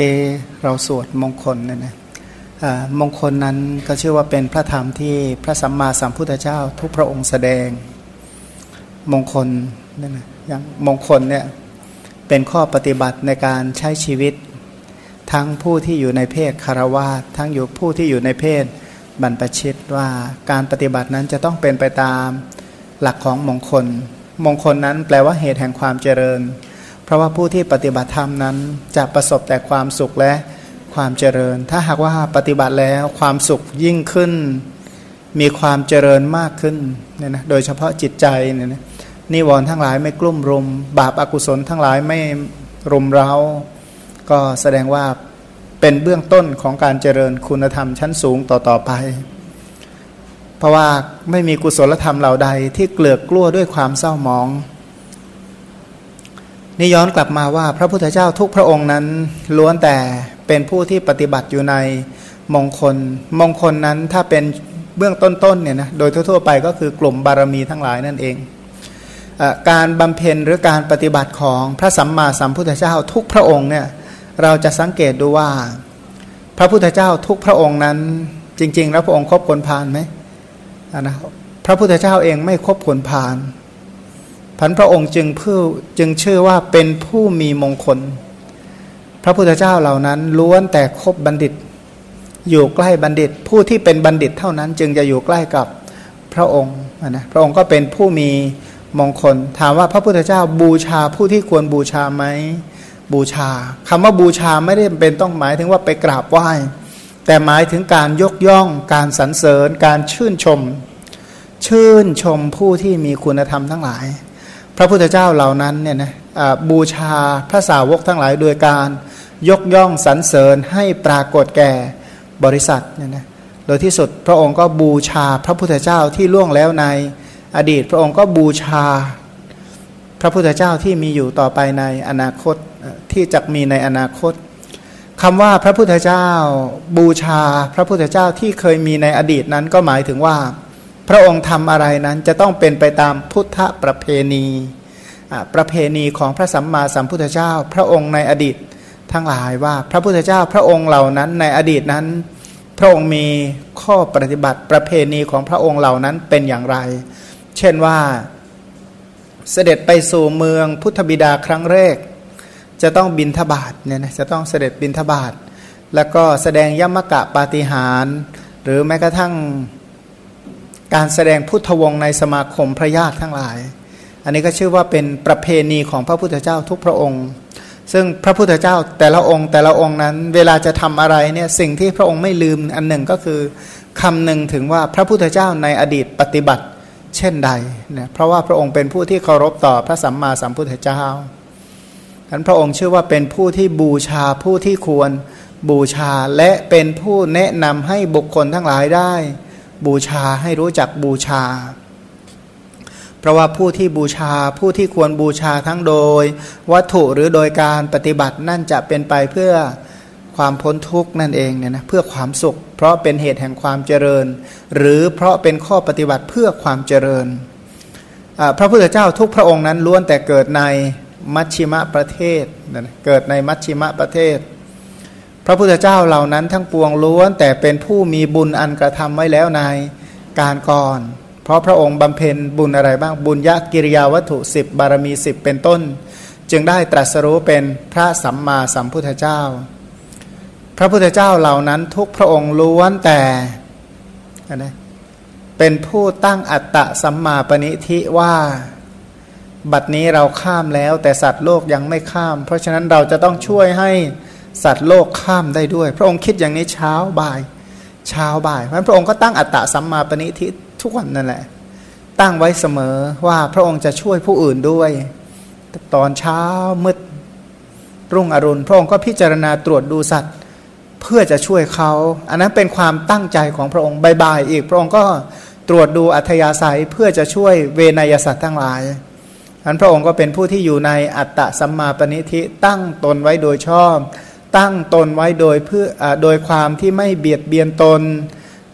กี้เราสวดมงคลเนี่ยนะมงคลนั้นก็ชื่อว่าเป็นพระธรรมที่พระสัมมาสัมพุทธเจ้า ทุกพระองค์แสดงมงคลเนี่ยนะอย่างมงคลเนี่ยเป็นข้อปฏิบัติในการใช้ชีวิต ทั้งผู้ที่อยู่ในเพศคารวาสทั้งอยู่ผู้ที่อยู่ในเพศบรรพชิตว่าการปฏิบัตินั้นจะต้องเป็นไปตามหลักของมงคล มงคลนั้นแปลว่าเหตุแห่งความเจริญ ราะว่าผู้ที่ปฏิบัติธรรมนั้นจะประสบแต่ความสุขและความเจริญ ถ้าหากว่าปฏิบัติแล้วความสุขยิ่งขึ้น มีความเจริญมากขึ้นเนี่ยนะโดยเฉพาะจิตใจเนี่ยนะนิวรณ์ทั้งหลายไม่กลุ่มรุม บาปอากุศลทั้งหลายไม่รุมเร้า ก็แสดงว่าเป็นเบื้องต้นของการเจริญคุณธรรมชั้นสูงต่อๆไป เพราะว่าไม่มีกุศลธรรมเหล่าใดที่เกลือกกลั้วด้วยความเศร้าหมอง นี่ย้อนกลับมาว่าพระพุทธเจ้าทุกพระองค์นั้น ล้วนแต่เป็นผู้ที่ปฏิบัติอยู่ในมงคล มงคลนั้นถ้าเป็นเบื้องต้นๆเนี่ยนะโดยทั่วๆไปก็คือกลุ่มบารมีทั้งหลายนั่นเองอการบำเพ็ญหรือการปฏิบัติของพระสัมมาสัมพุทธเจ้าทุกพระองค์เนี่ยเราจะสังเกตดูว่า พระพุทธเจ้าทุกพระองค์นั้น จริง ๆ แล้วพระองค์ครบคนพานไหมนะพระพุทธเจ้าเองไม่ครบคนพาน พันพระองค์จึงผู้จึงชื่อว่าเป็นผู้มีมงคล พระพุทธเจ้าเหล่านั้นล้วนแต่คบบัณฑิต อยู่ใกล้บัณฑิต ผู้ที่เป็นบัณฑิตเท่านั้นจึงจะอยู่ใกล้กับพระองค์นะพระองค์ก็เป็นผู้มีมงคล ถามว่าพระพุทธเจ้าบูชาผู้ที่ควรบูชาไหมบูชาคำว่าบูชาไม่ได้เป็นต้องหมายถึงว่าไปกราบไหว้แต่หมายถึงการยกย่อง การสรรเสริญ การชื่นชม ชื่นชมผู้ที่มีคุณธรรมทั้งหลาย ระพุทธเจ้าเหล่านั้นเนี่ยนะบูชาพระสาวกทั้งหลายโดยการยกย่องสรรเสริญให้ปรากฏแก่บริษัทเนี่ยนะโดยที่สุดพระองค์ก็บูชาพระพุทธเจ้าที่ล่วงแล้วในอดีต พระองค์ก็บูชาพระพุทธเจ้าที่มีอยู่ต่อไปในอนาคตที่จะมีในอนาคตคำว่าพระพุทธเจ้าบูชาพระพุทธเจ้าที่เคยมีในอดีตนั้นก็หมายถึงว่า พระองค์ทำอะไรนั้นจะต้องเป็นไปตามพุทธประเพณีประเพณีของพระสัมมาสัมพุทธเจ้า พระองค์ในอดีตทั้งหลายว่าพระพุทธเจ้าพระองค์เหล่านั้นในอดีตนั้น พระองค์มีข้อปฏิบัติประเพณีของพระองค์เหล่านั้นเป็นอย่างไร เช่นว่าเสด็จไปสู่เมืองพุทธบิดาครั้งแรก จะต้องบินทบาทเนี่ยนะจะต้องเสด็จบินทบาท แล้วก็แสดงยมกะปาฏิหาร หรือแม้กระทั่ง การแสดงพุทธวงศ์ในสมาคมพระญาติทั้งหลาย อันนี้ก็ชื่อว่าเป็นประเพณีของพระพุทธเจ้าทุกพระองค์ ซึ่งพระพุทธเจ้าแต่ละองค์แต่ละองค์นั้น เวลาจะทำอะไรเนี่ยสิ่งที่พระองค์ไม่ลืมอันหนึ่งก็คือคำหนึ่งถึงว่าพระพุทธเจ้าในอดีตปฏิบัติเช่นใดเนี่ยเพราะว่าพระองค์เป็นผู้ที่เคารพต่อพระสัมมาสัมพุทธเจ้าฉะนั้นพระองค์ชื่อว่าเป็นผู้ที่บูชาผู้ที่ควรบูชาและเป็นผู้แนะนำให้บุคคลทั้งหลายได้ บูชาให้รู้จักบูชา เพราะว่าผู้ที่บูชาผู้ที่ควรบูชาทั้งโดย วัตถุหรือโดยการปฏิบัตินั่นจะเป็นไปเพื่อความพ้นทุกข์นั่นเองเนี่ยนะเพื่อความสุข เพราะเป็นเหตุแห่งความเจริญ หรือเพราะเป็นข้อปฏิบัติเพื่อความเจริญ พระพุทธเจ้าทุกพระองค์นั้นล้วนแต่เกิดในมัชชิมะประเทศนะเกิดในมัชชิมะประเทศ ระพุทธเจ้าเหล่านั้นทั้งปวงล้วน แต่เป็นผู้มีบุญอันกระทำไว้แล้วในการก่อน เพราะพระองค์บำเพ็ญบุญอะไรบ้างบุญยกิริยาวัตถุสิบบารมีสิบเป็นต้น จึงได้ตรัสรู้เป็นพระสัมมาสัมพุทธเจ้า พระพุทธเจ้าเหล่านั้นทุกพระองค์ล้วนแต่นะเป็นผู้ตั้งอัตตะสัมมาปณิทิว่าบัดนี้เราข้ามแล้วแต่สัตว์โลกยังไม่ข้าม เพราะฉะนั้นเราจะต้องช่วยให้ สัตว์โลกข้ามได้ด้วย พระองค์คิดอย่างนี้เช้าบ่ายเช้าบ่ายเพราะพระองค์ก็ตั้งอัตตะสัมมาปณิทิทุกวันนั่นแหละ ตั้งไว้เสมอว่าพระองค์จะช่วยผู้อื่นด้วย ตอนเช้ามืดรุ่งอรุณ พระองค์ก็พิจารณาตรวจดูสัตว์ เพื่อจะช่วยเขา อันนั้นเป็นความตั้งใจของพระองค์บายๆอีก พระองค์ก็ตรวจดูอัธยาศัยเพื่อจะช่วยเวนยสัตว์ทั้งหลายอันพระองค์ก็เป็นผู้ที่อยู่ในอัตตะสัมมาปณิธิตั้งตนไว้โดยชอบ ตั้งตนไว้โดยเพื่ออโดยความที่ไม่เบียดเบียนตน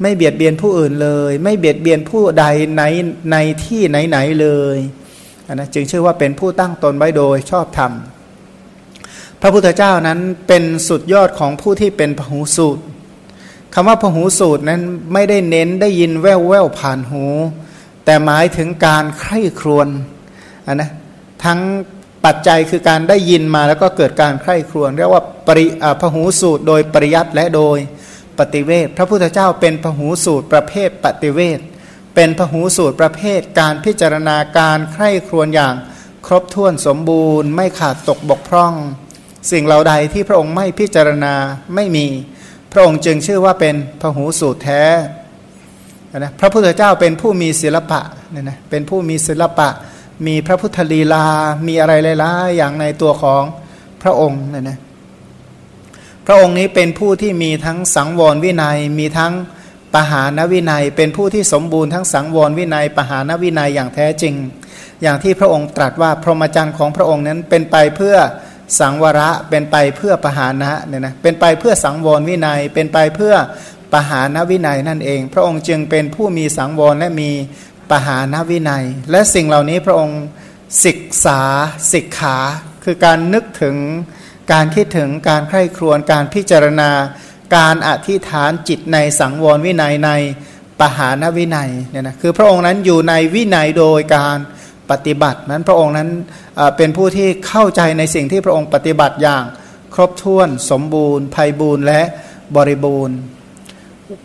ไม่เบียดเบียนผู้อื่นเลย ไม่เบียดเบียนผู้ใดในในที่ไหนๆเลยนะจึงชื่อว่าเป็นผู้ตั้งตนไว้โดยชอบธรรมพระพุทธเจ้านั้นเป็นสุดยอดของผู้ที่เป็นพหูสูตรคำว่าพหูสูตรนั้นไม่ได้เน้นได้ยินแววแววผ่านหู แต่หมายถึงการใคร่ครวญนนะทั้ง ปัจจัยคือการได้ยินมาแล้วก็เกิดการใคร่ครวญเรียกว่าปริพหูสูตร โดยปริยัตและโดยปฏิเวทพระพุทธเจ้าเป็นพหูสูตรประเภทปฏิเวทเป็นพหูสูตรประเภทการพิจารณาการใคร่ครวญอย่างครบถ้วนสมบูรณ์ ไม่ขาดตกบกพร่อง สิ่งเหล่าใดที่พระองค์ไม่พิจารณาไม่มี พระองค์จึงชื่อว่าเป็นพหูสูตรแท้นะพระพุทธเจ้าเป็นผู้มีศิลปะเนี่ยนะเป็นผู้มีศิลปะ มีพระพุทธลีลา มีอะไรหลายๆอย่างในตัวของพระองค์เนี่ยนะพระองค์นี้เป็นผู้ที่มีทั้งสังวรวินัย มีทั้งปหานวินัย เป็นผู้ที่สมบูรณ์ทั้งสังวรวินัย ปหานวินัยอย่างแท้จริง อย่างที่พระองค์ตรัสว่าพรหมจรรย์ของพระองค์นั้นเป็นไปเพื่อสังวระ เป็นไปเพื่อปหานะเนี่ยนะ เป็นไปเพื่อสังวรวินัย เป็นไปเพื่อปหานวินัยนั่นเอง พระองค์จึงเป็นผู้มีสังวรและมี ปหานวินัย และสิ่งเหล่านี้พระองค์ศึกษาศิกขา คือการนึกถึงการคิดถึงการใคร่ครวญการพิจารณา การอธิษฐานจิตในสังวรวินัยในปหานวินัยเนี่ยนะคือพระองค์นั้นอยู่ในวินัยโดยการปฏิบัตินั้นพระองค์นั้นเป็นผู้ที่เข้าใจในสิ่งที่พระองค์ปฏิบัติอย่างครบถ้วน สมบูรณ์ภัยบูรณ์และบริบูรณ์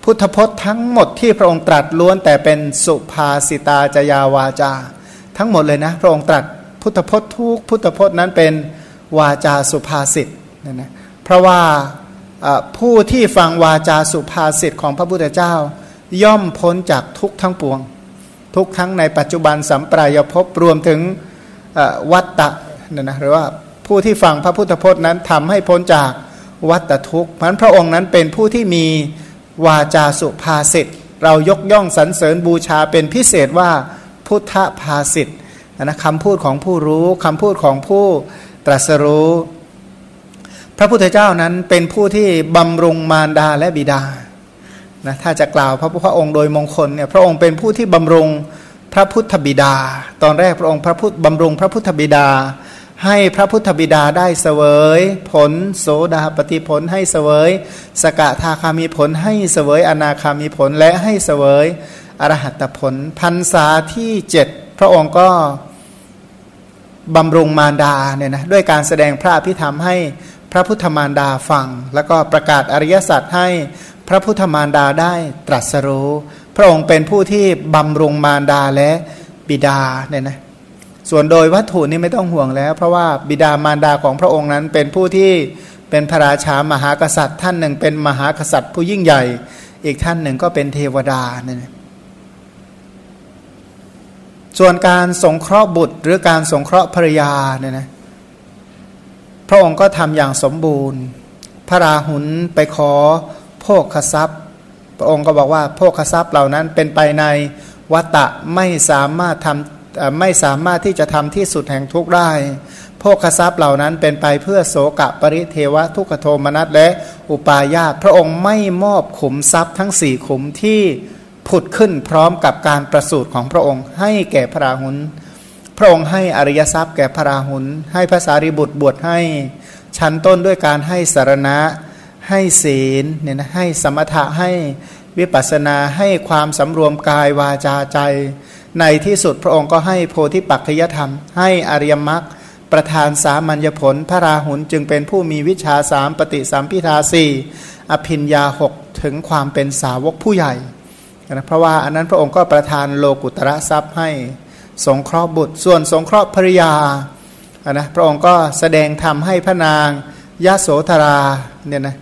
พุทธพจน์ทั้งหมดที่พระองค์ตรัสล้วนแต่เป็นสุภาสิตาจยาวาจา ทั้งหมดเลยนะ พระองค์ตรัสพุทธพจน์ทุกพุทธพจน์นั้นเป็นวาจาสุภาษิตนะนะเพราะว่าผู้ที่ฟังวาจาสุภาษิตของพระพุทธเจ้า ย่อมพ้นจากทุกทั้งปวง ทุกทั้งในปัจจุบันสัมปรายภพรวมถึงวัตตะนะนะหรือว่าผู้ที่ฟังพระพุทธพจน์นั้นทำให้พ้นจากวัตทุกข์พันพระองค์นั้นเป็นผู้ที่มี วาจาสุภาษิตเรายกย่องสรรเสริญบูชาเป็นพิเศษว่าพุทธภาษิตนะคำพูดของผู้รู้คำพูดของผู้ตรัสรู้ พระพุทธเจ้านั้นเป็นผู้ที่บำรุงมารดาและบิดานะถ้าจะกล่าวพระพุทธองค์โดยมงคลเนี่ยพระองค์เป็นผู้ที่บำรุงพระพุทธบิดา ตอนแรกพระองค์พระพุทธบำรุงพระพุทธบิดา ให้พระพุทธบิดาได้เสวย ผลโสดาปฏิผลให้เสวย สกทาคามีผลให้เสวยอนาคามีผลและให้เสวยอรหัตผลพันษาที่เจ็ดพระองค์ก็บำรุงมารดาเนี่ยนะด้วยการแสดงพระพิธรรมให้พระพุทธมารดาฟัง แล้วก็ประกาศอริยสัจให้พระพุทธมารดาได้ตรัสรู้ พระองค์เป็นผู้ที่บำรุงมารดาและบิดาเนี่ยนะ ส่วนโดยวัตถุนี่ไม่ต้องห่วงแล้ว เพราะว่าบิดามารดาของพระองค์นั้นเป็นผู้ที่เป็นพระราชามหากษัตริย์ ท่านหนึ่งเป็นมหากษัตริย์ผู้ยิ่งใหญ่ อีกท่านหนึ่งก็เป็นเทวดาเนี่ยส่วนการสงเคราะห์บุตรหรือการสงเคราะห์ภรรยาเนี่ยนะพระองค์ก็ทำอย่างสมบูรณ์ พระราหุลไปขอโภคทรัพย์ พระองค์ก็บอกว่าโภคทรัพย์เหล่านั้นเป็นไปในวัตะไม่สามารถทำ ไม่สามารถที่จะทำที่สุดแห่งทุกข์ได้โภคทรัพย์เหล่านั้นเป็นไปเพื่อโสกะปริเทวะทุกโทมนัสและอุปาญาตพระองค์ไม่มอบขุมทรัพย์ทั้งสี่ขุมที่ผุดขึ้นพร้อมกับการประสูติของพระองค์ ให้แก่พระราหุลพระองค์ให้อริยทรัพย์แก่พระราหุลให้ภาษาริบุตรบวชให้ ชั้นต้นด้วยการให้สารณะ ให้ศีลเนี่ยนะให้สมถะให้วิปัสนาให้ความสำรวมกายวาจาใจ ในที่สุดพระองค์ก็ให้โพธิปัจจยธรรม ให้อริยมรรคประธานสามัญญผล พระราหุลจึงเป็นผู้มีวิชาสามปฏิสัมพิทาสี่อภินยาหกถึงความเป็นสาวกผู้ใหญ่นะเพราะว่าอันนั้นพระองค์ก็ประทานโลกุตระทรัพย์ให้สงเคราะห์บุตร ส่วนสงเคราะห์ภริยานะพระองค์ก็แสดงธรรมให้พระนางยะโสธราเนี่ยนะ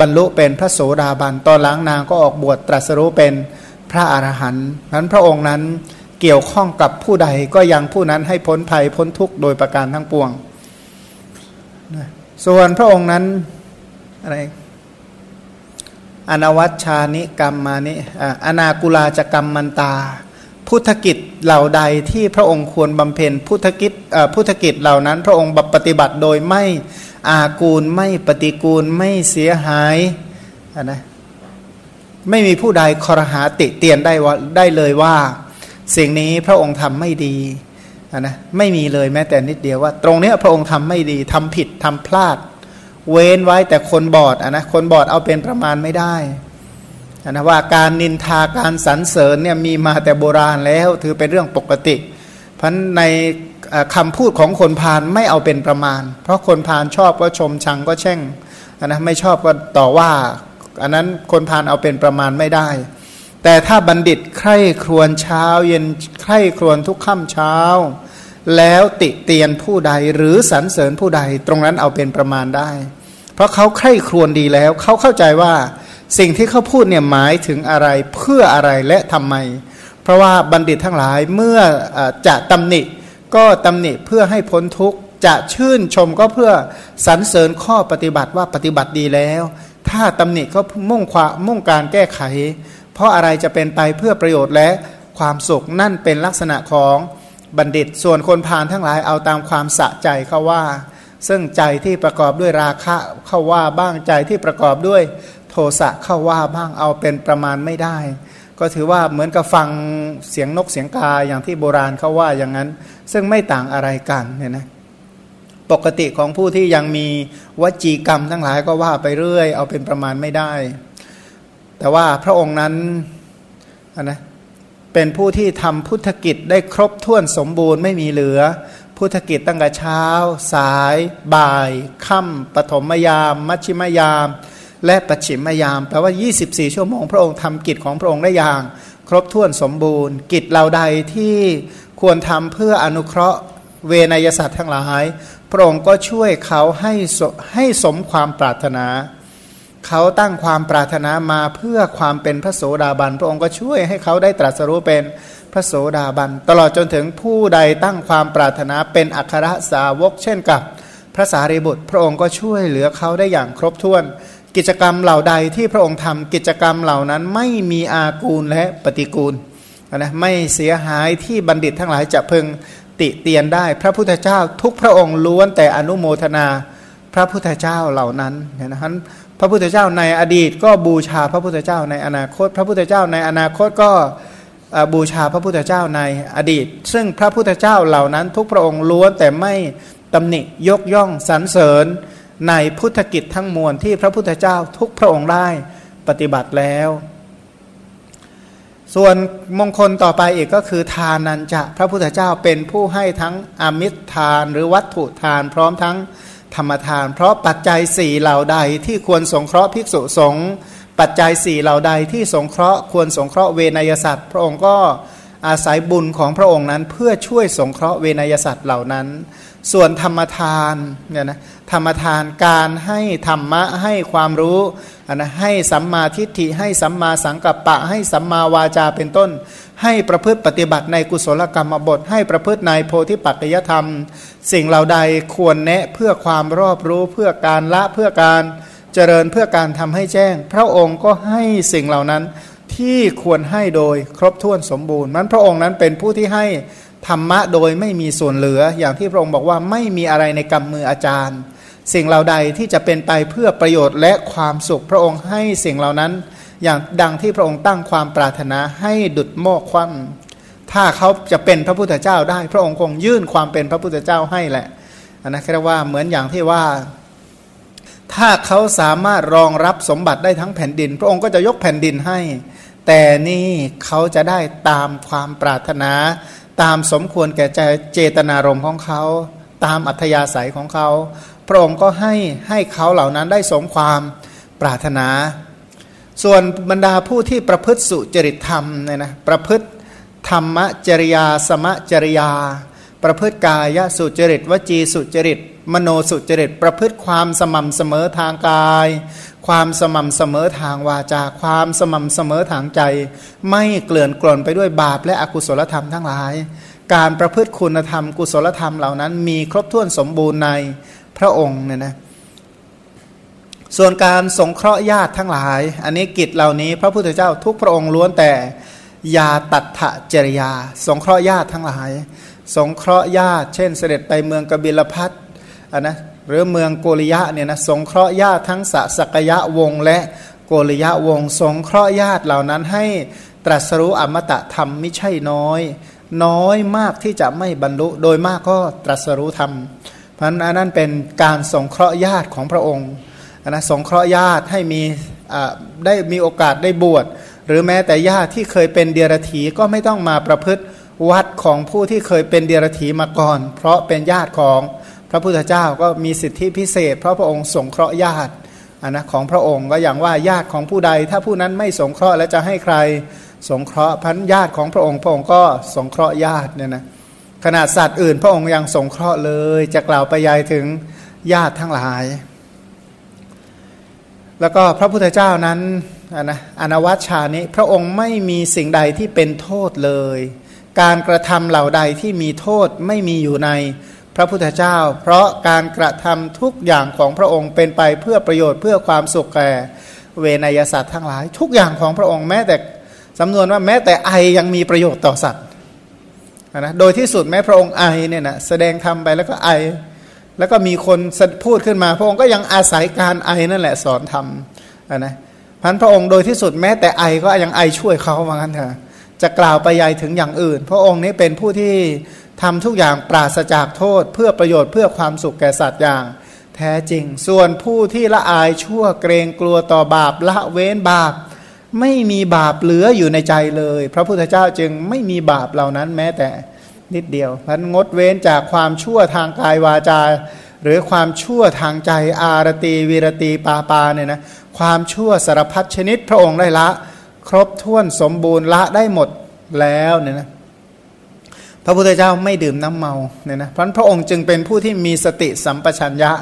บรรลุเป็นพระโสดาบันตอนหลังนางก็ออกบวชตรัสรู้เป็นพระอรหันต์นั้นพระองค์นั้น เกี่ยวข้องกับผู้ใดก็ยังผู้นั้นให้พ้นภัยพ้นทุกข์โดยประการทั้งปวง ส่วนพระองค์นั้นอะไรอนวัชชานิกรรมมานิอนากุลาจกรรมมันตา พุทธกิจเหล่าใดที่พระองค์ควรบำเพ็ญพุทธกิจพุทธกิจเหล่านั้น พระองค์ปฏิบัติโดยไม่อากูลไม่ปฏิกูลไม่เสียหายนะไม่มีผู้ใดครหาติเตียนได้ว่าได้เลยว่า สิ่งนี้พระองค์ทำไม่ดีนะไม่มีเลยแม้แต่นิดเดียวว่า ตรงนี้พระองค์ทำไม่ดีทำผิดทำพลาด เว้นไว้แต่คนบอดอนะคนบอดเอาเป็นประมาณไม่ได้นะว่าการนินทาการสรรเสริญเนี่ยมีมาแต่โบราณแล้วถือเป็นเรื่องปกติ เพราะในคำพูดของคนพาลไม่เอาเป็นประมาณ เพราะคนพาลชอบก็ชมชังก็แช่งนะไม่ชอบก็ต่อว่า อันนั้นคนพาลเอาเป็นประมาณไม่ได้ แต่ถ้าบัณฑิตใคร่ครวญเช้าเย็นใคร่ครวญทุกค่ำเช้า แล้วติเตียนผู้ใดหรือสรรเสริญผู้ใดตรงนั้นเอาเป็นประมาณได้ เพราะเขาใคร่ครวญดีแล้วเขาเข้าใจว่าสิ่งที่เขาพูดเนี่ยหมายถึงอะไรเพื่ออะไรและทำไม เพราะว่าบัณฑิตทั้งหลายเมื่ออจะตำหนิก็ตำหนิเพื่อให้พ้นทุกข์จะชื่นชมก็เพื่อสรรเสริญข้อปฏิบัติว่าปฏิบัติดีแล้ว ถ้าตำหนิก็มุ่งความมุ่งการแก้ไข เพราะอะไรจะเป็นไปเพื่อประโยชน์และความสุขนั่นเป็นลักษณะของบัณฑิต ส่วนคนพาลทั้งหลายเอาตามความสะใจเขาว่า ซึ่งใจที่ประกอบด้วยราคะเข้าว่าบ้างใจที่ประกอบด้วยโทสะเข้าว่าบ้างเอาเป็นประมาณไม่ได้ ก็ถือว่าเหมือนกับฟังเสียงนกเสียงกาอย่างที่โบราณเขาว่าอย่างนั้น ซึ่งไม่ต่างอะไรกันเนี่ยนะปกติของผู้ที่ยังมีวจีกรรมทั้งหลายก็ว่าไปเรื่อย เอาเป็นประมาณไม่ได้ แต่ว่าพระองค์นั้นนะเป็นผู้ที่ทำพุทธกิจได้ครบถ้วนสมบูรณ์ไม่มีเหลือ พุทธกิจตั้งแต่เช้า สาย บ่ายค่ำปฐมยาม มัชชิมยาม และปัจฉิมยามแปลว่า 24 ชั่วโมง พระองค์ทำกิจของพระองค์ได้อย่าง ครบถ้วนสมบูรณ์ กิจเหล่าใดที่ควรทำเพื่ออนุเคราะห์เวนยสัตว์ทั้งหลาย พระองค์ก็ช่วยเขาให้ให้สมความปรารถนา เขาตั้งความปรารถนามาเพื่อความเป็นพระโสดาบัน พระองค์ก็ช่วยให้เขาได้ตรัสรู้เป็นพระโสดาบัน ตลอดจนถึงผู้ใดตั้งความปรารถนาเป็นอัครสาวก เช่นกับพระสารีบุตร พระองค์ก็ช่วยเหลือเขาได้อย่างครบถ้วน กิจกรรมเหล่าใดที่พระองค์ทำกิจกรรมเหล่านั้นไม่มีอากูลและปฏิกูลนะไม่เสียหายที่บัณฑิตทั้งหลายจะพึงติเตียนได้ พระพุทธเจ้าทุกพระองค์ล้วนแต่อนุโมทนาพระพุทธเจ้าเหล่านั้นนะฮะ พระพุทธเจ้าในอดีต ก็บูชาพระพุทธเจ้าในอนาคต พระพุทธเจ้าในอนาคตก็บูชาพระพุทธเจ้าในอดีต ซึ่งพระพุทธเจ้าเหล่านั้นทุกพระองค์ล้วนแต่ไม่ตำหนิยกย่องสรรเสริญในพุทธกิจทั้งมวลที่พระพุทธเจ้าทุกพระองค์ได้ปฏิบัติแล้ว ส่วนมงคลต่อไปอีกก็คือทานันจะ พระพุทธเจ้าเป็นผู้ให้ทั้งอมิตรทานหรือวัตถุทานพร้อมทั้ง ธรรมทาน เพราะปัจจัยสี่เหล่าใดที่ควรสงเคราะห์ภิกษุสงฆ์ปัจจัยสี่เหล่าใดที่สงเคราะห์ควรสงเคราะห์เวนยสัตว์พระองค์ก็อาศัยบุญของพระองค์นั้นเพื่อช่วยสงเคราะห์เวนยสัตว์เหล่านั้น ส่วนธรรมทานเนี่ยนะธรรมทานการให้ธรรมะให้ความรู้นะให้สัมมาทิฏฐิให้สัมมาสังกัปปะ ให้สัมมาวาจาเป็นต้น ให้ประพฤติปฏิบัติในกุศลกรรมบท ให้ประพฤติในโพธิปัจจยธรรม สิ่งเหล่าใดควรแนะเพื่อความรอบรู้เพื่อการละเพื่อการเจริญเพื่อการทำให้แจ้ง พระองค์ก็ให้สิ่งเหล่านั้นที่ควรให้โดยครบถ้วนสมบูรณ์มันพระองค์นั้นเป็นผู้ที่ให้ ธรรมะโดยไม่มีส่วนเหลืออย่างที่พระองค์บอกว่าไม่มีอะไรในกำมืออาจารย์ สิ่งเหล่าใดที่จะเป็นไปเพื่อประโยชน์และความสุขพระองค์ให้สิ่งเหล่านั้น อย่างดังที่พระองค์ตั้งความปรารถนาให้ดุดโมกคว่ำถ้าเขาจะเป็นพระพุทธเจ้าได้ พระองค์คงยื่นความเป็นพระพุทธเจ้าให้แหละนนะแค่ว่าเหมือนอย่างที่ว่า ถ้าเขาสามารถรองรับสมบัติได้ทั้งแผ่นดิน พระองค์ก็จะยกแผ่นดินให้ แต่นี่เขาจะได้ตามความปรารถนา ตามสมควรแก่ใจเจตนารมณ์ของเขา ตามอัธยาศัยของเขา พระองค์ก็ให้ให้เขาเหล่านั้นได้สมความปรารถนา ส่วนบรรดาผู้ที่ประพฤติสุจริตธรรมเนี่ยนะประพฤติธรรมจริยา สมจริยา ประพฤติกายสุจริต วจีสุจริต มโนสุจริต ประพฤติความสม่ำเสมอทางกาย ความสม่ำเสมอทางวาจา ความสม่ำเสมอทางใจ ไม่เกลื่อนกล่นไปด้วยบาปและอกุศลธรรมทั้งหลาย การประพฤติคุณธรรมกุศลธรรมเหล่านั้น มีครบถ้วนสมบูรณ์ในพระองค์เนี่ยนะส่วนการสงเคราะห์ญาติทั้งหลาย อันนี้กิจเหล่านี้พระพุทธเจ้าทุกพระองค์ล้วนแต่ยาตัดถะจริยา สงเคราะห์ญาติทั้งหลาย สงเคราะห์ญาติ เช่น เสด็จไปเมืองกบิลพัทอันนะ หรือเมืองโกริยะเนี่ยนะสงเคราะห์ญาติทั้งสะสกยะวงและโกริยะวงสงเคราะห์ญาติเหล่านั้นให้ตรัสรู้อมตะธรรมไม่ใช่น้อย น้อยมากที่จะไม่บรรลุโดยมากก็ตรัสรู้ธรรม เพราะนั้นนั่นเป็นการสงเคราะห์ญาติของพระองค์นะสงเคราะห์ญาติให้มีได้มีโอกาสได้บวชหรือแม้แต่ญาติที่เคยเป็นเดียรถีก็ไม่ต้องมาประพฤติวัดของผู้ที่เคยเป็นเดียรถีมาก่อน เพราะเป็นญาติของ พระพุทธเจ้าก็มีสิทธิพิเศษ เพราะพระองค์สงเคราะห์ญาตินนะของพระองค์ก็อย่างว่าญาติของผู้ใด ถ้าผู้นั้นไม่สงเคราะห์แล้วจะให้ใครสงเคราะห์พันญาติของพระองค์ พระองค์ก็สงเคราะห์ญาติเนี่ยนะขนาดสัตว์อื่น พระองค์ยังสงเคราะห์เลย จะกล่าวไปยายถึงญาติทั้งหลาย แล้วก็พระพุทธเจ้านั้นนะอนวัชชานี้พระองค์ไม่มีสิ่งใดที่เป็นโทษเลย การกระทำเหล่าใดที่มีโทษไม่มีอยู่ใน พระพุทธเจ้า เพราะการกระทำทุกอย่างของพระองค์เป็นไปเพื่อประโยชน์เพื่อความสุขแก่เวนยสัตว์ทั้งหลาย ทุกอย่างของพระองค์แม้แต่สำนวนว่าแม้แต่ไอยังมีประโยชน์ต่อสัตว์นะโดยที่สุดแม้พระองค์ไอเนี่ยนะแสดงทำไปแล้วก็ไอ แล้วก็มีคนพูดขึ้นมา พระองค์ก็ยังอาศัยการไอนั่นแหละสอนทำนะพันพระองค์โดยที่สุดแม้แต่ไอก็ยังไอช่วยเขาเหมือนกันเถอะจะกล่าวไปใหญ่ถึงอย่างอื่น พระองค์นี้เป็นผู้ที่ ทำทุกอย่างปราศจากโทษเพื่อประโยชน์เพื่อความสุขแก่สัตว์อย่าง แท้จริง ส่วนผู้ที่ละอายชั่วเกรงกลัวต่อบาปละเว้นบาป ไม่มีบาปเหลืออยู่ในใจเลย พระพุทธเจ้าจึงไม่มีบาปเหล่านั้นแม้แต่นิดเดียวพันงดเว้นจากความชั่วทางกายวาจา หรือความชั่วทางใจอารตีวีรตีปาปาเนี่ยนะความชั่วสารพัดชนิดพระองค์ได้ละ ครบถ้วนสมบูรณ์ละได้หมดแล้วเนี่ยนะ พระพุทธเจ้าไม่ดื่มน้ำเมาเนี่ยนะเพราะพระองค์จึงเป็นผู้ที่มีสติสัมปชัญญะ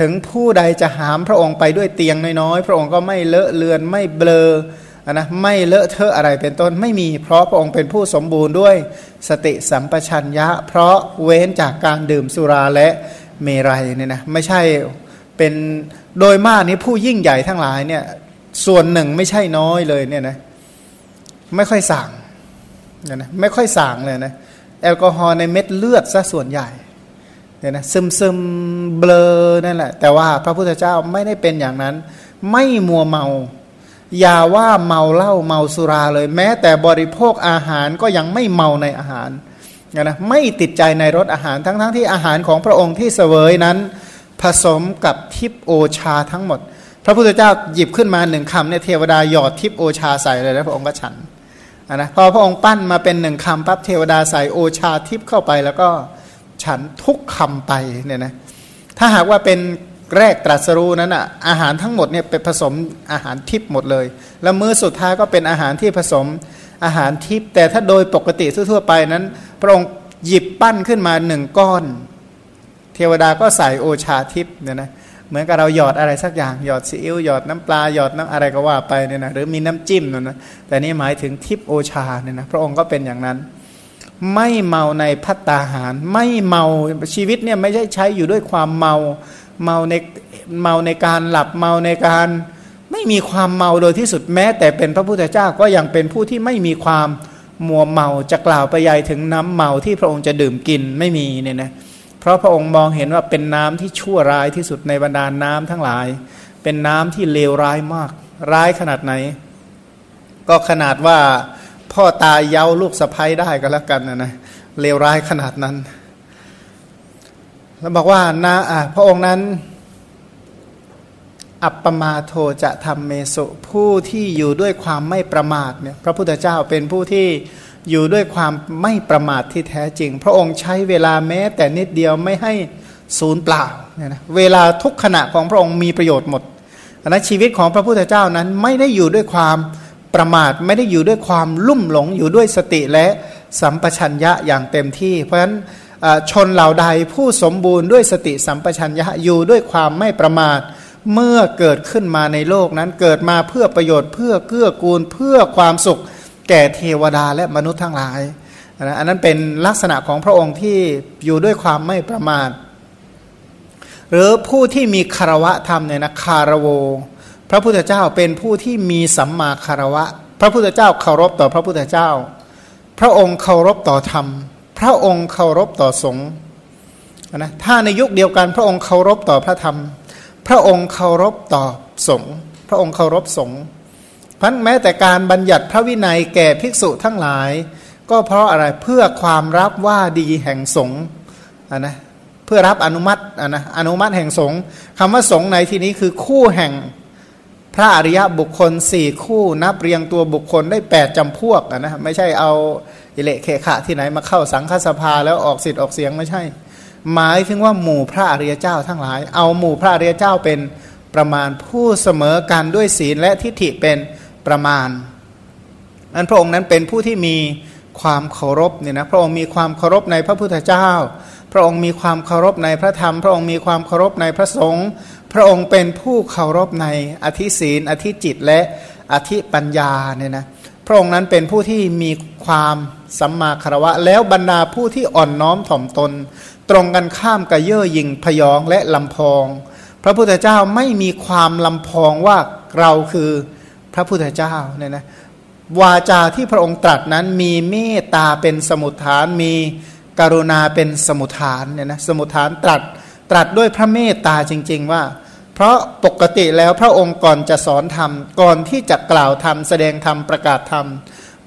ถึงผู้ใดจะหามพระองค์ไปด้วยเตียงน้อยๆพระองค์ก็ไม่เลอะเลือนไม่เบลอนะไม่เลอะเทอะอะไรเป็นต้นไม่มี เพราะพระองค์เป็นผู้สมบูรณ์ด้วยสติสัมปชัญญะ เพราะเว้นจากการดื่มสุราและเมรัยเนี่ยนะไม่ใช่เป็นโดยมากนี้ผู้ยิ่งใหญ่ทั้งหลายเนี่ยส่วนหนึ่งไม่ใช่น้อยเลยเนี่ยนะไม่ค่อยสั่งเนี่ยนะไม่ค่อยสั่งเลยนะ แอลกอฮอล์ในเม็ดเลือดซะส่วนใหญ่เนี่ยนะซึมซึมเบลอนั่นแหละ แต่ว่าพระพุทธเจ้าไม่ได้เป็นอย่างนั้น ไม่มัวเมา อย่าว่าเมาเหล้าเมาสุราเลย แม้แต่บริโภคอาหารก็ยังไม่เมาในอาหารนะไม่ติดใจในรสอาหารทั้งๆทที่อาหารของพระองค์ที่เสวยนั้น ผสมกับทิพโอชาทั้งหมด พระพุทธเจ้าหยิบขึ้นมาหนึ่งคำเนี่ยเทวดาหยอดทิพโอชาใส่เลยแล้วพระองค์ก็ฉัน นะพอพระองค์ปั้นมาเป็นหนึ่งคำปั๊บเทวดาใส่โอชาทิพเข้าไปแล้วก็ฉันทุกคำไปเนี่ยนะถ้าหากว่าเป็นแรกตรัสรู้นั้นอะอาหารทั้งหมดเนี่ยเป็นผสมอาหารทิพหมดเลย แล้วมื้อสุดท้ายก็เป็นอาหารที่ผสมอาหารทิพแต่ถ้าโดยปกติทั่วไปนั้น พระองค์หยิบปั้นขึ้นมาหนึ่งก้อน เทวดาก็ใส่โอชาทิพเนี่ยนะ เหมือนกับเราหยอดอะไรสักอย่างหยอดซีอิ๊วหยอดน้ำปลาหยอดน้ำอะไรก็ว่าไปเนี่ยนะหรือมีน้ำจิ้มนะนะแต่นี่หมายถึงทิพโอชาเนี่ยนะพระองค์ก็เป็นอย่างนั้น ไม่เมาในพัตตาหาร ไม่เมาชีวิตเนี่ยไม่ใช่ใช้อยู่ด้วยความเมาเมาในเมาในการหลับเมาในการไม่มีความเมาโดยที่สุดแม้ แต่เป็นพระพุทธเจ้าก็ยังเป็นผู้ที่ไม่มีความมัวเมาจะกล่าวไปยายถึงน้ำเมาที่พระองค์จะดื่มกินไม่มีเนี่ยนะเราะพระองค์มองเห็นว่าเป็นน้ำที่ชั่วร้ายที่สุดในบรรดาน้ำทั้งหลาย เป็นน้ำที่เลวร้ายมาก ร้ายขนาดไหน ก็ขนาดว่าพ่อตายเย้าลูกสะพ้ยได้ก็แล้วกันนะนะเลวร้ายขนาดนั้น แล้วบอกว่านะอะพระองค์นั้น อัปปมาโทจะทำเมสุผู้ที่อยู่ด้วยความไม่ประมาทเนี่ยพระพุทธเจ้าเป็นผู้ที่ อยู่ด้วยความไม่ประมาทที่แท้จริง พระองค์ใช้เวลาแม้แต่นิดเดียวไม่ให้ศูนย์เปล่าเนี่ยนะเวลาทุกขณะของพระองค์มีประโยชน์หมดนะชีวิตของพระพุทธเจ้านั้นไม่ได้อยู่ด้วยความประมาทไม่ได้อยู่ด้วยความลุ่มหลงอยู่ด้วยสติและสัมปชัญญะอย่างเต็มที่ เพราะฉะนั้นชนเหล่าใดผู้สมบูรณ์ด้วยสติสัมปชัญญะอยู่ด้วยความไม่ประมาทเมื่อเกิดขึ้นมาในโลกนั้นเกิดมาเพื่อประโยชน์เพื่อเกื้อกูลเพื่อความสุข แก่เทวดาและมนุษย์ทั้งหลายนะอันนั้นเป็นลักษณะของพระองค์ที่อยู่ด้วยความไม่ประมาท หรือผู้ที่มีคารวะธรรมเนี่ยนะคารโว พระพุทธเจ้าเป็นผู้ที่มีสัมมาคารวะ พระพุทธเจ้าเคารพต่อพระพุทธเจ้า พระองค์เคารพต่อธรรม พระองค์เคารพต่อสงฆ์นะถ้าในยุคเดียวกัน พระองค์เคารพต่อพระธรรม พระองค์เคารพต่อสงฆ์พระองค์เคารพสงฆ์ พันแม้แต่การบัญญัติพระวินัยแก่ภิกษุทั้งหลาย ก็เพราะอะไรเพื่อความรับว่าดีแห่งสงฆ์นะเพื่อรับอนุมัตินะอนุมัติแห่งสงฆ์คำว่าสงฆ์ในที่นี้คือคู่แห่งพระอริยบุคคลสี่คู่นับเรียงตัวบุคคลได้แปดจำพวกนะไม่ใช่เอาอิเละเคขะที่ไหนมาเข้าสังฆสภาแล้วออกสิทธิ์ออกเสียงไม่ใช่ หมายถึงว่าหมู่พระอริยเจ้าทั้งหลาย เอาหมู่พระอริยเจ้าเป็นประมาณผู้เสมอกันด้วยศีลและทิฏฐิเป็น ประมาณอันพระองค์นั้นเป็นผู้ที่มีความเคารพเนี่ยนะพระองค์มีความเคารพในพระพุทธเจ้า พระองค์มีความเคารพในพระธรรม พระองค์มีความเคารพในพระสงฆ์พระองค์เป็นผู้เคารพในอธิศีล อธิจิตและอธิปัญญาเนี่ยนะพระองค์นั้นเป็นผู้ที่มีความสัมมาคารวะ แล้วบรรดาผู้ที่อ่อนน้อมถ่อมตน ตรงกันข้ามกับเย่อหยิ่งพยองและลำพอง พระพุทธเจ้าไม่มีความลำพองว่าเราคือ ระพุทธเจ้าเนี่ยนะวาจาที่พระองค์ตรัสนั้นมีเมตตาเป็นสมุทฐาน มีกรุณาเป็นสมุทฐานเนี่ยนะสมุทฐานตรัสตรัสด้วยพระเมตตาจริง ๆ ว่า เพราะปกติแล้วพระองค์ก่อนจะสอนธรรมก่อนที่จะกล่าวธรรมแสดงธรรมประกาศธรรม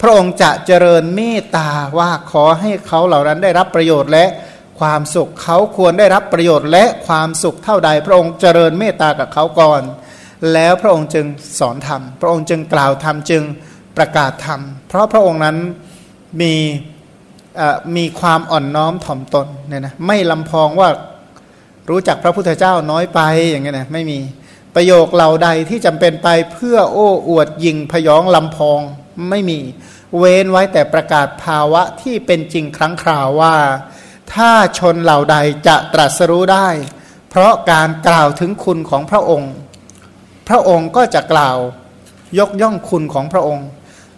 พระองค์จะเจริญเมตตาว่าขอให้เขาเหล่านั้นได้รับประโยชน์และความสุขเขาควรได้รับประโยชน์และความสุขเท่าใด พระองค์เจริญเมตตากับเขาก่อน แล้วพระองค์จึงสอนธรรม พระองค์จึงกล่าวธรรมจึงประกาศธรรม เพราะพระองค์นั้นมีมีความอ่อนน้อมถ่อมตนเนี่ยนะไม่ลำพองว่ารู้จักพระพุทธเจ้าน้อยไปอย่างเงี้ยนะไม่มีประโยคเหล่าใดที่จำเป็นไปเพื่อโอ้อวดยิงพยองลำพองไม่มี เว้นไว้แต่ประกาศภาวะที่เป็นจริงครั้งคราวว่า ถ้าชนเหล่าใดจะตรัสรู้ได้ เพราะการกล่าวถึงคุณของพระองค์ พระองค์ก็จะกล่าวยกย่องคุณของพระองค์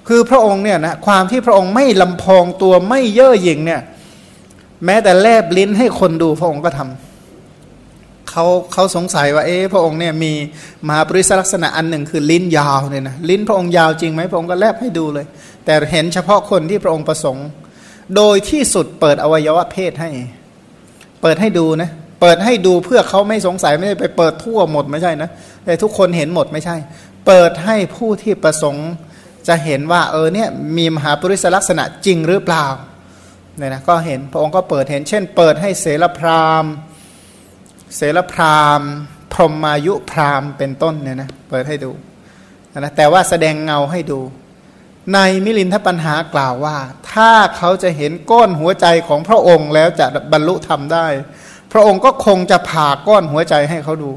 คือพระองค์เนี่ยนะความที่พระองค์ไม่ลำพองตัวไม่เย่อหยิ่งเนี่ยแม้แต่แลบลิ้นให้คนดูพระองค์ก็ทำเขาเขาสงสัยว่าเอ๊ะพระองค์เนี่ยมีมหาปริศลักษณะอันหนึ่งคือลิ้นยาวเนี่ยนะลิ้นพระองค์ยาวจริงไหมพระองค์ก็แลบให้ดูเลย แต่เห็นเฉพาะคนที่พระองค์ประสงค์ โดยที่สุดเปิดอวัยวะเพศให้ เปิดให้ดูนะ เปิดให้ดูเพื่อเขาไม่สงสัยไม่ได้ไปเปิดทั่วหมดไม่ใช่นะแต่ทุกคนเห็นหมดไม่ใช่ เปิดให้ผู้ที่ประสงค์จะเห็นว่าเออเนี่ยมีมหาปริศลักษณะจริงหรือเปล่าเนี่ยนะก็เห็นพระองค์ก็เปิดเห็น เช่น เปิดให้เสรพรามเสรพรามพรหมายุพรามเป็นต้นเนี่ยนะเปิดให้ดูนะแต่ว่าแสดงเงาให้ดู ในมิลินทปัญหากล่าวว่า ถ้าเขาจะเห็นก้นหัวใจของพระองค์แล้วจะบรรลุธรรมได้ พระองค์ก็คงจะผ่าก้อนหัวใจให้เขาดู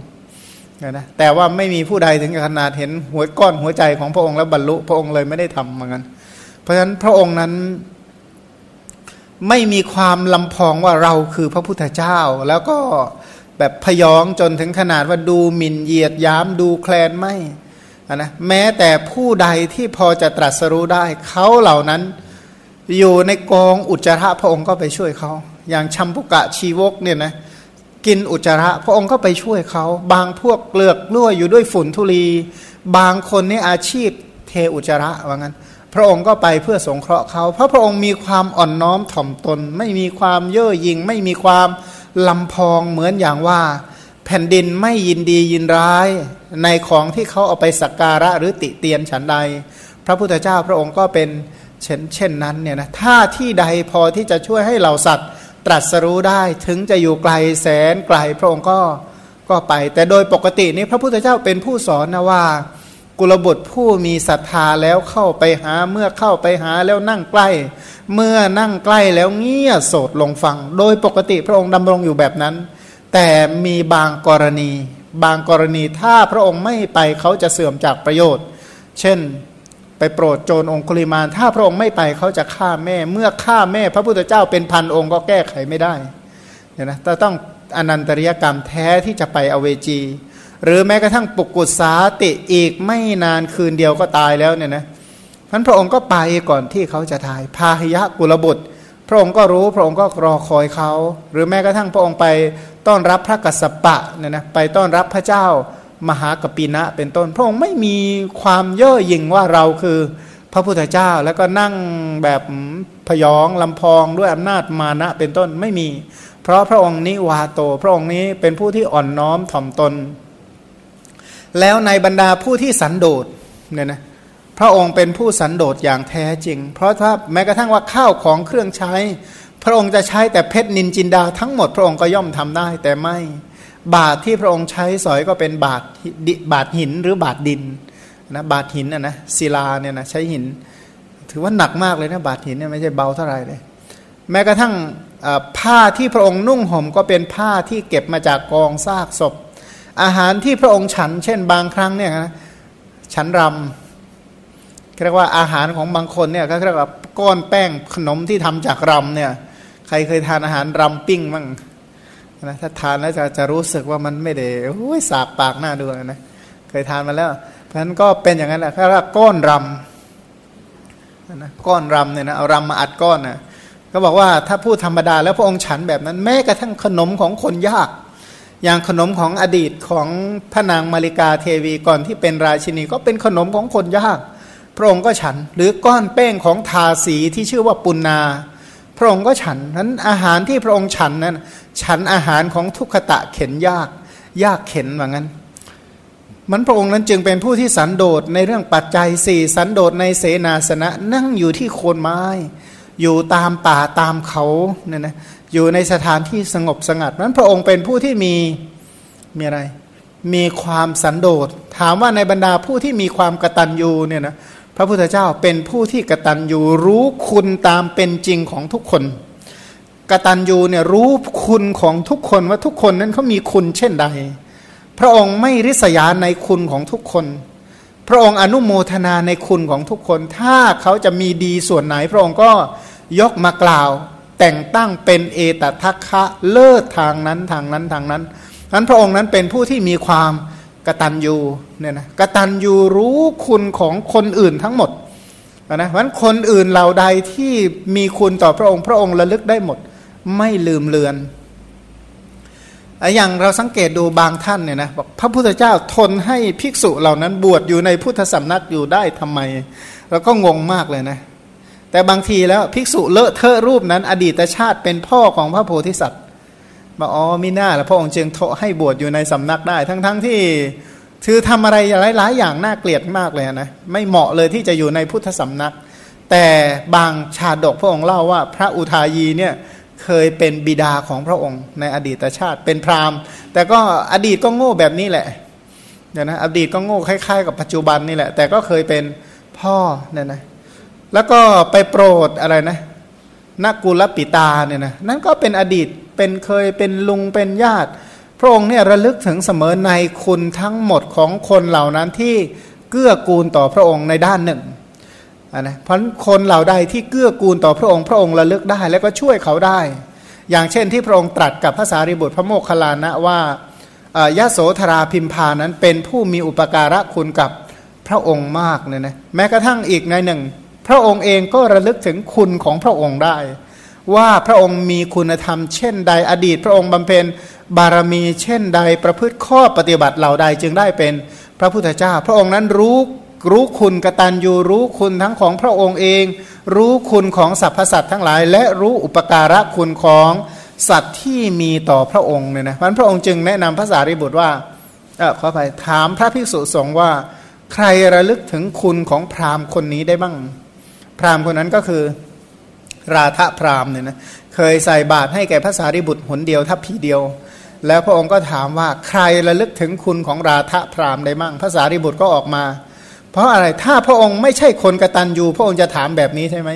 นะแต่ว่าไม่มีผู้ใดถึงขนาดเห็นหัวก้อนหัวใจของพระองค์แล้วบรรลุ พระองค์เลยไม่ได้ทำเหมือนกันเพราะฉะนั้นพระองค์นั้นไม่มีความลำพองว่าเราคือพระพุทธเจ้า แล้วก็แบบพยองจนถึงขนาดว่าดูหมิ่นเหยียดย้ำดูแคลนไม่นะแม้แต่ผู้ใดที่พอจะตรัสรู้ได้ เขาเหล่านั้นอยู่ในกองอุจจาระพระองค์ก็ไปช่วยเขา อย่างชัมพุกะชีวกเนี่ยนะ กินอุจจาระ พระองค์ก็ไปช่วยเขา บางพวกเกลือกล่วอยู่ด้วยฝุ่นทุลี บางคนนี่อาชีพเทอุจจาระว่างั้น พระองค์ก็ไปเพื่อสงเคราะห์เขา เพราะพระองค์มีความอ่อนน้อมถ่อมตน ไม่มีความเย่อหยิ่ง ไม่มีความลำพองเหมือนอย่างว่า แผ่นดินไม่ยินดียินร้าย ในของที่เขาเอาไปสักการะหรือติเตียนฉันใด พระพุทธเจ้าพระองค์ก็เป็นเช่นเช่นนั้นเนี่ยนะถ้าที่ใดพอที่จะช่วยให้เหล่าสัตว์ ตรัสรู้ได้ถึงจะอยู่ไกลแสนไกลพระองค์ก็ก็ไป แต่โดยปกตินี้พระพุทธเจ้าเป็นผู้สอนนะว่า กุลบุตรผู้มีศรัทธาแล้วเข้าไปหาเมื่อเข้าไปหาแล้วนั่งใกล้ เมื่อนั่งใกล้แล้วเงียโสดลงฟัง โดยปกติพระองค์ดำรงอยู่แบบนั้น แต่มีบางกรณี บางกรณีถ้าพระองค์ไม่ไปเขาจะเสื่อมจากประโยชน์ เช่น ไปโปรดโจรองคุลิมาน ถ้าพระองค์ไม่ไปเขาจะฆ่าแม่ เมื่อฆ่าแม่ พระพุทธเจ้าเป็นพันองค์ก็แก้ไขไม่ได้เนี่ยนะแต่ต้องอนันตริยกรรมแท้ที่จะไปอเวจี หรือแม้กระทั่งปุกุสาติอีกไม่นานคืนเดียวก็ตายแล้วเนี่ยนะพันพระองค์ก็ไปก่อนที่เขาจะทาย พาหิยะกุลบุตร พระองค์ก็รู้พระองค์ก็รอคอยเขา หรือแม้กระทั่งพระองค์ไปต้อนรับพระกัสสปะเนี่ยนะไปต้อนรับพระเจ้า มหากปีนะเป็นต้น พระองค์ไม่มีความเย่อหยิ่งว่าเราคือ พระพุทธเจ้าแล้วก็นั่งแบบพยองลำพองด้วยอำนาจมานะเป็นต้นไม่มี เพราะพระองค์นี้วาโต พระองค์นี้เป็นผู้ที่อ่อนน้อมถ่อมตน แล้วในบรรดาผู้ที่สันโดษเนี่ยนะพระองค์เป็นผู้สันโดษอย่างแท้จริง เพราะถ้าแม้กระทั่งว่าข้าวของเครื่องใช้พพระองค์จะใช้แต่เพชรนินจินดาทั้งหมด พระองค์ก็ย่อมทำได้แต่ไม่ บาทที่พระองค์ใช้สอยก็เป็นบาทบาทหินหรือบาทดินนะบาทหินนะนะศิลาเนี่ยนะใช้หิน ถือว่าหนักมากเลยนะบาทหินเนี่ยไม่ใช่เบาเท่าไหร่เลย แม้กระทั่งผ้าที่พระองค์นุ่งห่มก็เป็นผ้าที่เก็บมาจากกองซากศพ อาหารที่พระองค์ฉัน เช่นบางครั้งเนี่ยนะฉันรำเรียกว่าอาหารของบางคนเนี่ยก็เรียกว่าก้อนแป้งขนมที่ทำจากรำเนี่ยใครเคยทานอาหารรำปิ้งมั่ง นะถ้าทานแล้วจะจะรู้สึกว่ามันไม่ได้โอ้ยสาบปากหน้าดูนะเคยทานมาแล้ว เพราะฉะนั้นก็เป็นอย่างนั้นแหละเรียกว่าก้อนรำนะก้อนรำเนี่ยนะเอารำมาอัดก้อนนะก็บอกว่าถ้าพูดธรรมดาแล้วพระองค์ฉันแบบนั้นแม้กระทั่งขนมของคนยาก อย่างขนมของอดีตของพระนางมาริกาเทวีก่อนที่เป็นราชินีก็เป็นขนมของคนยาก พระองค์ก็ฉัน หรือก้อนแป้งของทาสีที่ชื่อว่าปุณนา พระองค์ก็ฉันนั้นอาหารที่พระองค์ฉันนั้น ฉันอาหารของทุกขตะเข็นยาก ยากเข็นว่างั้น มันพระองค์นั้นจึงเป็นผู้ที่สันโดษในเรื่องปัจจัยสี่สันโดษในเสนาสนะ นั่งอยู่ที่โคนไม้ อยู่ตามป่าตามเขาเนี่ยนะอยู่ในสถานที่สงบสงัดนั้นพระองค์เป็นผู้ที่มีมีอะไร มีความสันโดษถามว่าในบรรดาผู้ที่มีความกระตัญญูเนี่ยนะ พระพุทธเจ้าเป็นผู้ที่กระตัญญูรู้คุณตามเป็นจริงของทุกคน กระตัญญูเนี่ยรู้คุณของทุกคนว่าทุกคนนั้นเขามีคุณเช่นใด พระองค์ไม่ริษยาในคุณของทุกคน พระองค์อนุโมทนาในคุณของทุกคน ถ้าเขาจะมีดีส่วนไหน พระองค์ก็ยกมากล่าว แต่งตั้งเป็นเอตทัคคะเลิศทางนั้นทางนั้นทางนั้นนั้นพระองค์นั้นเป็นผู้ที่มีความ กตัญญูเนี่ยนะกตัญญูรู้คุณของคนอื่นทั้งหมดนะเพราะคนอื่นเหล่าใดที่มีคุณต่อพระองค์พระองค์ระลึกได้หมด ไม่ลืมเลือนอย่างเราสังเกตดูบางท่านเนี่ยนะบอกพระพุทธเจ้าทนให้ภิกษุเหล่านั้นบวชอยู่ในพุทธสำนักอยู่ได้ทำไมเราก็งงมากเลยนะ แต่บางทีแล้วภิกษุเลอะเทอะรูปนั้น อดีตชาติเป็นพ่อของพระโพธิสัตว์ บอกอ๋อมิน่าแล้วพระองค์จึงให้บวชอยู่ในสำนักได้ ทั้งๆทที่คือทำอะไรหลายๆอย่างน่าเกลียดมากเลยนะไม่เหมาะเลยที่จะอยู่ในพุทธสำนัก แต่บางชาดกพระองค์เล่าว่า พระอุทายีเนี่ยเคยเป็นบิดาของพระองค์ ในอดีตชาติเป็นพราหมณ์ แต่ก็อดีตก็โง่แบบนี้แหละเดี๋ยวนะอดีตก็โง่คล้ายๆ กับปัจจุบันนี่แหละ แต่ก็เคยเป็นพ่อเนี่ยนะแล้วก็ไปโปรดอะไรนะ นักกุลปิตาเนี่ยนะนั่นก็เป็นอดีตเป็นเคยเป็นลุงเป็นญาติ พระองค์เนี่ยระลึกถึงเสมอในคุณทั้งหมดของคนเหล่านั้นที่เกื้อกูลต่อพระองค์ในด้านหนึ่งนะเพราะคนเหล่าใดที่เกื้อกูลต่อพระองค์พระองค์ระลึกได้ แล้วก็ช่วยเขาได้ อย่างเช่นที่พระองค์ตรัสกับพระสารีบุตรพระโมคคัลลานะว่ายะโสธราพิมพานั้นเป็นผู้มีอุปการะคุณกับพระองค์มากเนี่ยนะแม้กระทั่งอีกในหนึ่ง พระองค์เองก็ระลึกถึงคุณของพระองค์ได้ ว่าพระองค์มีคุณธรรม เช่นใดอดีต พระองค์บำเพ็ญบารมีเช่นใดประพฤติข้อปฏิบัติเหล่าใดจึงได้เป็นพระพุทธเจ้า พระองค์นั้นรู้รู้คุณกตัญญูรู้คุณทั้งของพระองค์เอง รู้คุณของสรรพสัตว์ทั้งหลาย และรู้อุปการะคุณของสัตว์ที่มีต่อพระองค์เนี่ยนะพันพระองค์จึงแนะนำพระสารีบุตรว่าเออขอไปถามพระภิกษุสงฆ์ว่า ใครระลึกถึงคุณของพราหมณ์คนนี้ได้บ้าง พราหมณ์คนนั้นก็คือราธะพรามเนี่ยนะเคยใส่บาตรให้แก่พระสารีบุตรหนเดียวทัพพีเดียว แล้วพระองค์ก็ถามว่าใครระลึกถึงคุณของราธะพรามได้มั่งพระสารีบุตรก็ออกมา เพราะอะไรถ้าพระองค์ไม่ใช่คนกตัญญูพระองค์จะถามแบบนี้ใช่ไหม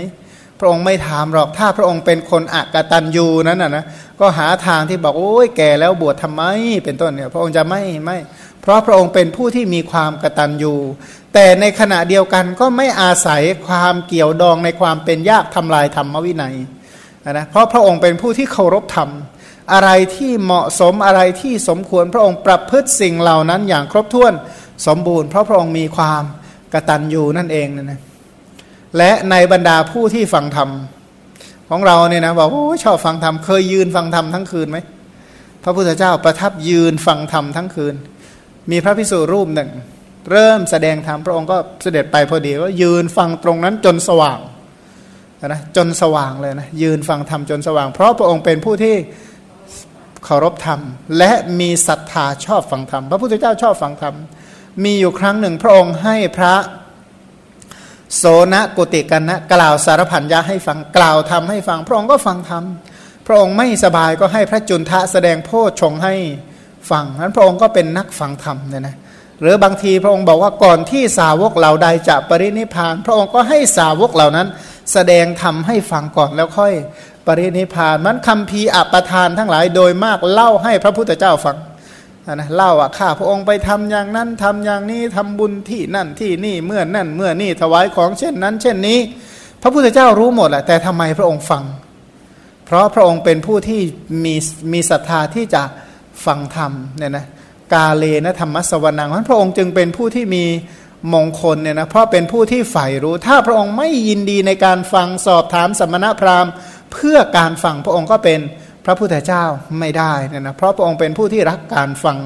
พระองค์ไม่ถามหรอกถ้าพระองค์เป็นคนอักตัญญูนั้นนะนะก็หาทางที่บอกโอ้ยแก่แล้วบวชทำไมเป็นต้นเนี่ย พระองค์จะไม่ไม่ ราะพระองค์เป็นผู้ที่มีความกระตัญญูแต่ในขณะเดียวกันก็ไม่อาศัยความเกี่ยวดองในความเป็นยากทำลายธรรมวินัยนะเพราะพระองค์เป็นผู้ที่เคารพธรรม อะไรที่เหมาะสมอะไรที่สมควรพระองค์ประพฤติสิ่งเหล่านั้นอย่างครบถ้วนสมบูรณ์ เพราะพระองค์มีความกระตัญญูนั่นเองนะนะและในบรรดาผู้ที่ฟังธรรมของเราเนี่ยนะบอกโอ้ชอบฟังธรรมเคยยืนฟังธรรมทั้งคืนไหมพระพุทธเจ้าประทับยืนฟังธรรมทั้งคืน มีพระพิสุรูปหนึ่ง เริ่มแสดงธรรมพระองค์ก็เสด็จไปพอดีก็ยืนฟังตรงนั้นจนสว่างนะจนสว่างเลยนะยืนฟังธรรมจนสว่าง เพราะพระองค์เป็นผู้ที่เคารพธรรม และมีศรัทธาชอบฟังธรรม พระพุทธเจ้าชอบฟังธรรม มีอยู่ครั้งหนึ่งพระองค์ให้พระโสนกุติกันนะกล่าวสารพันยะให้ฟังกล่าวทำให้ฟัง พระองค์ก็ฟังทำพระองค์ไม่สบายก็ให้พระจุนทะแสดงโพชงให้ ฟังนั้นพระองค์ก็เป็นนักฟังธรรมเนี่ยนะหรือบางทีพระองค์บอกว่าก่อนที่สาวกเหล่าใดจะปรินิพาน พระองค์ก็ให้สาวกเหล่านั้น แสดงธรรมให้ฟังก่อนแล้วค่อยปรินิพานมันคำพีอัปทานทั้งหลายโดยมากเล่าให้พระพุทธเจ้าฟังนะเล่าว่าข้าพระองค์ไปทำอย่างนั้นทำอย่างนี้ทำบุญที่นั่นที่นี่เมื่อนั่นเมื่อนี่ถวายของเช่นนั้น เช่นนี้ พระพุทธเจ้ารู้หมดแหละแต่ทำไมพระองค์ฟัง เพราะพระองค์เป็นผู้ที่มีมีศรัทธาที่จะ ฟังธรรมเนี่ยนะกาเลนะธรรมสวนังเพราะพระองค์จึงเป็นผู้ที่มีมงคลเนี่ยนะเพราะเป็นผู้ที่ใฝ่รู้ ถ้าพระองค์ไม่ยินดีในการฟังสอบถามสมณพราหมณ์ เพื่อการฟังพระองค์ก็เป็นพระพุทธเจ้าไม่ได้เนี่ยนะเพราะพระองค์เป็นผู้ที่รักการฟัง